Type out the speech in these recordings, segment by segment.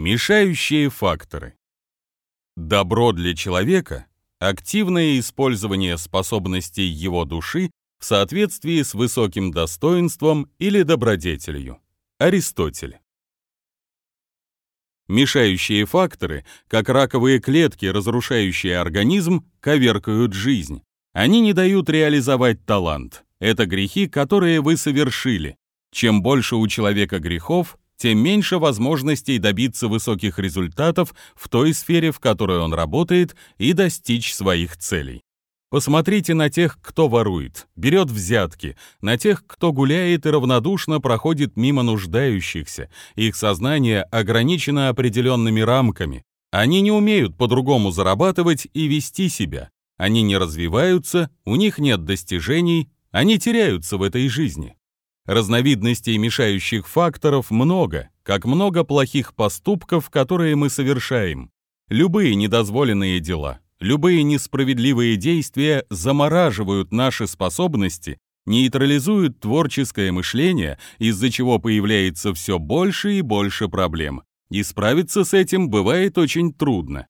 Мешающие факторы. Добро для человека – активное использование способностей его души в соответствии с высоким достоинством или добродетелью. Аристотель. Мешающие факторы, как раковые клетки, разрушающие организм, коверкают жизнь. Они не дают реализовать талант. Это грехи, которые вы совершили. Чем больше у человека грехов, тем меньше возможностей добиться высоких результатов в той сфере, в которой он работает, и достичь своих целей. Посмотрите на тех, кто ворует, берет взятки, на тех, кто гуляет и равнодушно проходит мимо нуждающихся. Их сознание ограничено определенными рамками. Они не умеют по-другому зарабатывать и вести себя. Они не развиваются, у них нет достижений, они теряются в этой жизни. Разновидностей мешающих факторов много, как много плохих поступков, которые мы совершаем. Любые недозволенные дела, любые несправедливые действия замораживают наши способности, нейтрализуют творческое мышление, из-за чего появляется все больше и больше проблем. И справиться с этим бывает очень трудно.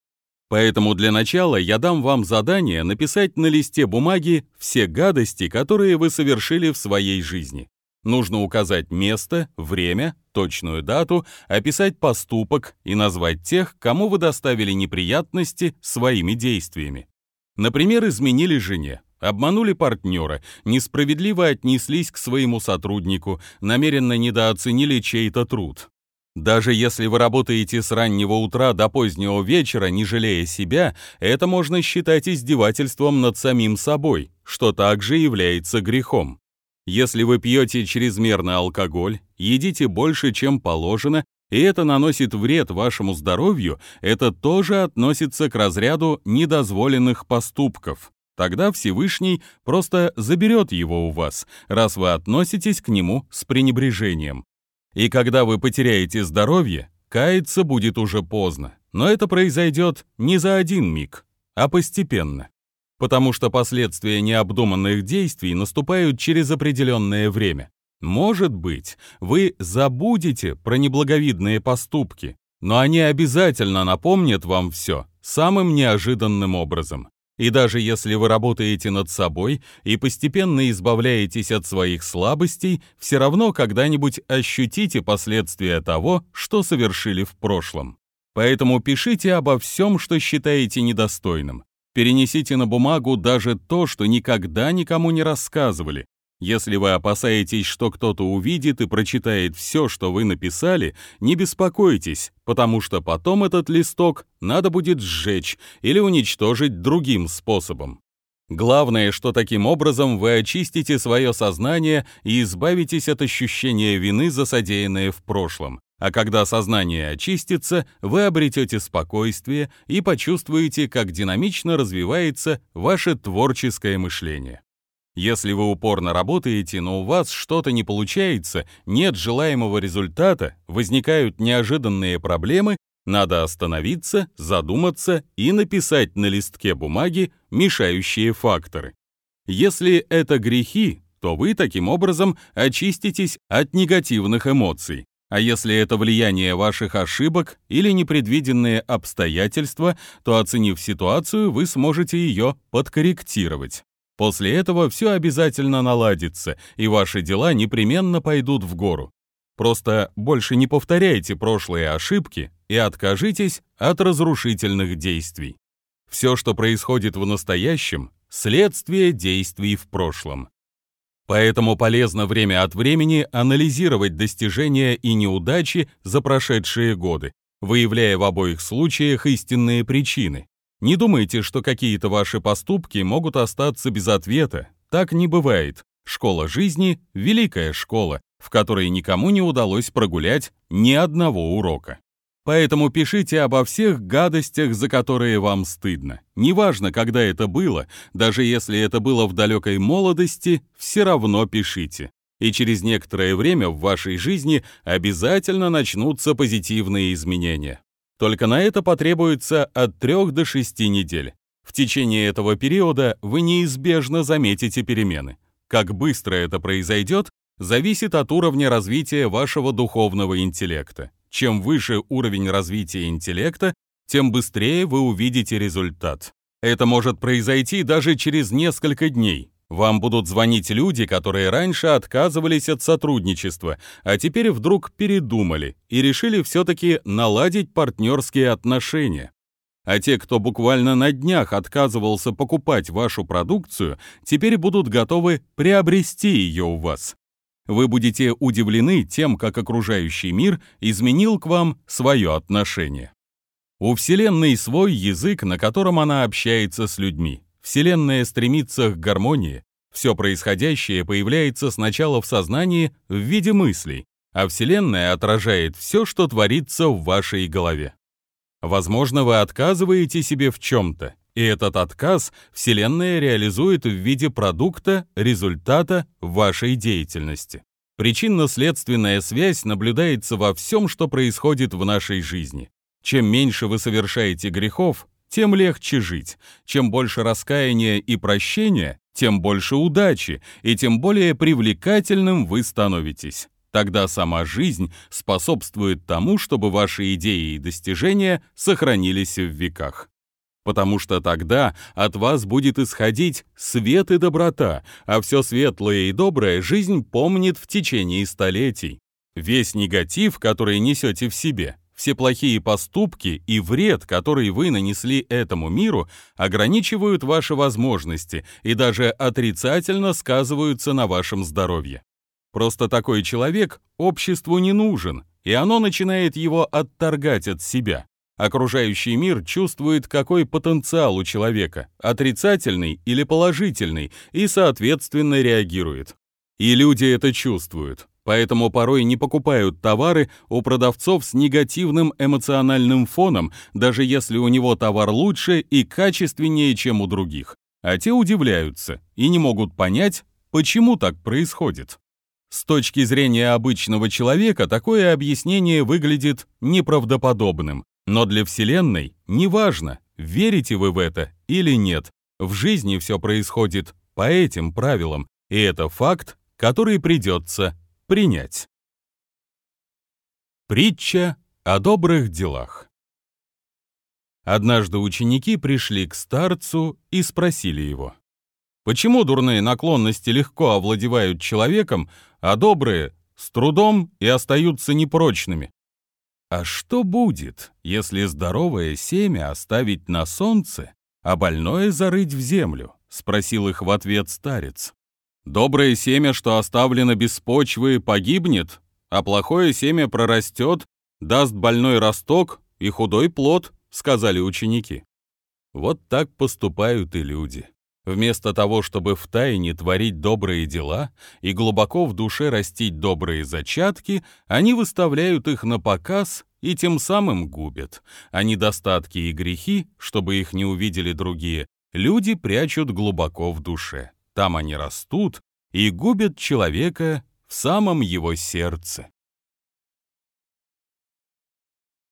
Поэтому для начала я дам вам задание написать на листе бумаги все гадости, которые вы совершили в своей жизни. Нужно указать место, время, точную дату, описать поступок и назвать тех, кому вы доставили неприятности своими действиями. Например, изменили жене, обманули партнера, несправедливо отнеслись к своему сотруднику, намеренно недооценили чей-то труд. Даже если вы работаете с раннего утра до позднего вечера, не жалея себя, это можно считать издевательством над самим собой, что также является грехом. Если вы пьете чрезмерно алкоголь, едите больше, чем положено, и это наносит вред вашему здоровью, это тоже относится к разряду недозволенных поступков. Тогда Всевышний просто заберет его у вас, раз вы относитесь к нему с пренебрежением. И когда вы потеряете здоровье, каяться будет уже поздно. Но это произойдет не за один миг, а постепенно потому что последствия необдуманных действий наступают через определенное время. Может быть, вы забудете про неблаговидные поступки, но они обязательно напомнят вам все самым неожиданным образом. И даже если вы работаете над собой и постепенно избавляетесь от своих слабостей, все равно когда-нибудь ощутите последствия того, что совершили в прошлом. Поэтому пишите обо всем, что считаете недостойным. Перенесите на бумагу даже то, что никогда никому не рассказывали. Если вы опасаетесь, что кто-то увидит и прочитает все, что вы написали, не беспокойтесь, потому что потом этот листок надо будет сжечь или уничтожить другим способом. Главное, что таким образом вы очистите свое сознание и избавитесь от ощущения вины за содеянное в прошлом. А когда сознание очистится, вы обретете спокойствие и почувствуете, как динамично развивается ваше творческое мышление. Если вы упорно работаете, но у вас что-то не получается, нет желаемого результата, возникают неожиданные проблемы, надо остановиться, задуматься и написать на листке бумаги мешающие факторы. Если это грехи, то вы таким образом очиститесь от негативных эмоций. А если это влияние ваших ошибок или непредвиденные обстоятельства, то, оценив ситуацию, вы сможете ее подкорректировать. После этого все обязательно наладится, и ваши дела непременно пойдут в гору. Просто больше не повторяйте прошлые ошибки и откажитесь от разрушительных действий. Все, что происходит в настоящем, следствие действий в прошлом. Поэтому полезно время от времени анализировать достижения и неудачи за прошедшие годы, выявляя в обоих случаях истинные причины. Не думайте, что какие-то ваши поступки могут остаться без ответа. Так не бывает. Школа жизни — великая школа, в которой никому не удалось прогулять ни одного урока. Поэтому пишите обо всех гадостях, за которые вам стыдно. Неважно, когда это было, даже если это было в далекой молодости, все равно пишите. И через некоторое время в вашей жизни обязательно начнутся позитивные изменения. Только на это потребуется от 3 до 6 недель. В течение этого периода вы неизбежно заметите перемены. Как быстро это произойдет, зависит от уровня развития вашего духовного интеллекта. Чем выше уровень развития интеллекта, тем быстрее вы увидите результат. Это может произойти даже через несколько дней. Вам будут звонить люди, которые раньше отказывались от сотрудничества, а теперь вдруг передумали и решили все-таки наладить партнерские отношения. А те, кто буквально на днях отказывался покупать вашу продукцию, теперь будут готовы приобрести ее у вас. Вы будете удивлены тем, как окружающий мир изменил к вам свое отношение. У Вселенной свой язык, на котором она общается с людьми. Вселенная стремится к гармонии. Все происходящее появляется сначала в сознании в виде мыслей, а Вселенная отражает все, что творится в вашей голове. Возможно, вы отказываете себе в чем-то, и этот отказ Вселенная реализует в виде продукта, результата вашей деятельности. Причинно-следственная связь наблюдается во всем, что происходит в нашей жизни. Чем меньше вы совершаете грехов, тем легче жить. Чем больше раскаяния и прощения, тем больше удачи, и тем более привлекательным вы становитесь. Тогда сама жизнь способствует тому, чтобы ваши идеи и достижения сохранились в веках. Потому что тогда от вас будет исходить свет и доброта, а все светлое и доброе жизнь помнит в течение столетий. Весь негатив, который несете в себе, все плохие поступки и вред, который вы нанесли этому миру, ограничивают ваши возможности и даже отрицательно сказываются на вашем здоровье. Просто такой человек обществу не нужен, и оно начинает его отторгать от себя. Окружающий мир чувствует, какой потенциал у человека, отрицательный или положительный, и, соответственно, реагирует. И люди это чувствуют поэтому порой не покупают товары у продавцов с негативным эмоциональным фоном, даже если у него товар лучше и качественнее, чем у других. А те удивляются и не могут понять, почему так происходит. С точки зрения обычного человека такое объяснение выглядит неправдоподобным, но для Вселенной неважно, верите вы в это или нет. В жизни все происходит по этим правилам, и это факт, который придется принять. Притча о добрых делах. Однажды ученики пришли к старцу и спросили его, почему дурные наклонности легко овладевают человеком, а добрые — с трудом и остаются непрочными? А что будет, если здоровое семя оставить на солнце, а больное зарыть в землю? — спросил их в ответ старец. Доброе семя, что оставлено без почвы, погибнет, а плохое семя прорастет, даст больной росток и худой плод, сказали ученики. Вот так поступают и люди. Вместо того, чтобы втайне творить добрые дела и глубоко в душе растить добрые зачатки, они выставляют их на показ и тем самым губят. А недостатки и грехи, чтобы их не увидели другие, люди прячут глубоко в душе. Там они растут и губят человека в самом его сердце.